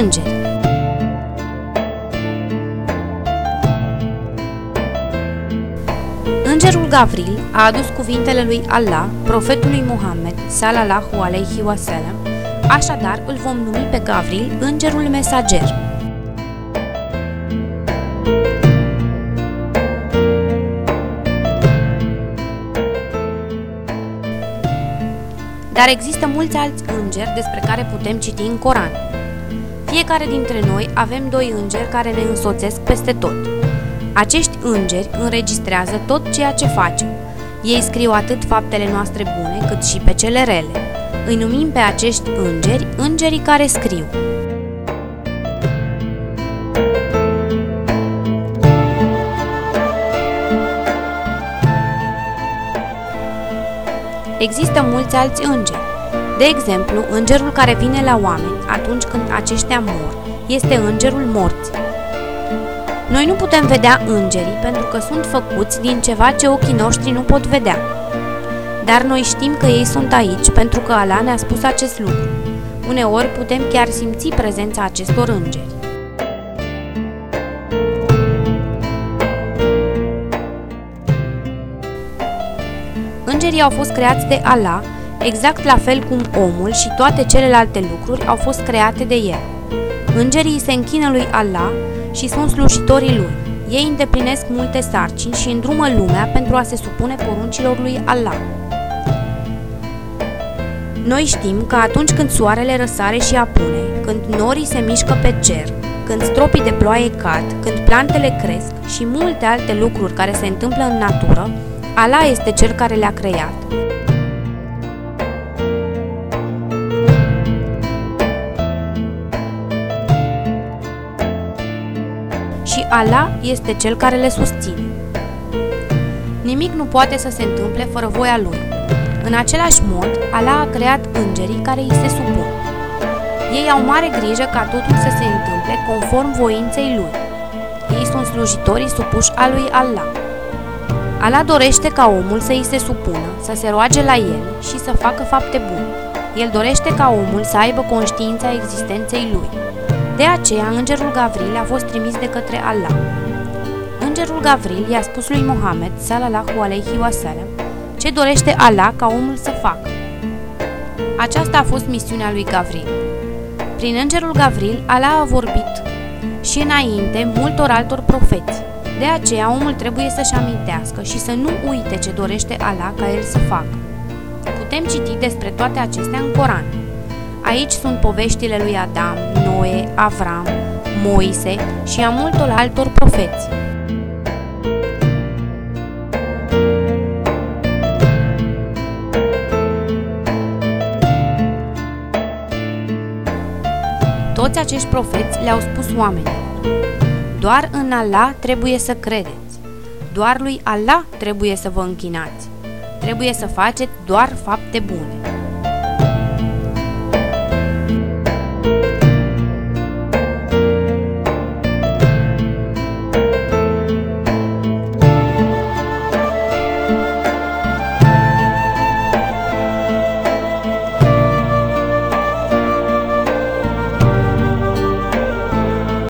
îngeri. Îngerul Gavril a adus cuvintele lui Allah, profetului Muhammed, salallahu alaihi wasallam, așadar îl vom numi pe Gavril Îngerul Mesager. Dar există mulți alți îngeri despre care putem citi în Coran. Fiecare dintre noi avem doi îngeri care ne însoțesc peste tot. Acești îngeri înregistrează tot ceea ce facem. Ei scriu atât faptele noastre bune cât și pe cele rele. Îi numim pe acești îngeri îngerii care scriu. Există mulți alți îngeri. De exemplu, îngerul care vine la oameni atunci când aceștia mor este îngerul morții. Noi nu putem vedea îngerii pentru că sunt făcuți din ceva ce ochii noștri nu pot vedea. Dar noi știm că ei sunt aici pentru că Allah ne-a spus acest lucru. Uneori putem chiar simți prezența acestor îngeri. Îngerii au fost creați de Allah, exact la fel cum omul și toate celelalte lucruri au fost create de el. Îngerii se închină lui Allah și sunt slujitorii lui. Ei îndeplinesc multe sarcini și îndrumă lumea pentru a se supune poruncilor lui Allah. Noi știm că atunci când soarele răsare și apune, când norii se mișcă pe cer, când stropii de ploaie cad, când plantele cresc și multe alte lucruri care se întâmplă în natură, Allah este cel care le-a creat. Și Allah este cel care le susține. Nimic nu poate să se întâmple fără voia lui. În același mod, Allah a creat îngerii care îi se supun. Ei au mare grijă ca totul să se întâmple conform voinței lui. Ei sunt slujitorii supuși a lui Allah. Allah dorește ca omul să îi se supună, să se roage la el și să facă fapte bune. El dorește ca omul să aibă conștiința existenței lui. De aceea, îngerul Gavril a fost trimis de către Allah. Îngerul Gavril i-a spus lui Mohamed, salallahu alaihi wasallam, ce dorește Allah ca omul să facă. Aceasta a fost misiunea lui Gavril. Prin îngerul Gavril, Allah a vorbit și înainte multor altor profeți. De aceea, omul trebuie să-și amintească și să nu uite ce dorește Allah ca el să facă. Putem citi despre toate acestea în Coran. Aici sunt poveștile lui Adam, Noe, Avram, Moise și a multor altor profeți. Toți acești profeți le-au spus oamenilor. Doar în Allah trebuie să credeți. Doar lui Allah trebuie să vă închinați. Trebuie să faceți doar fapte bune.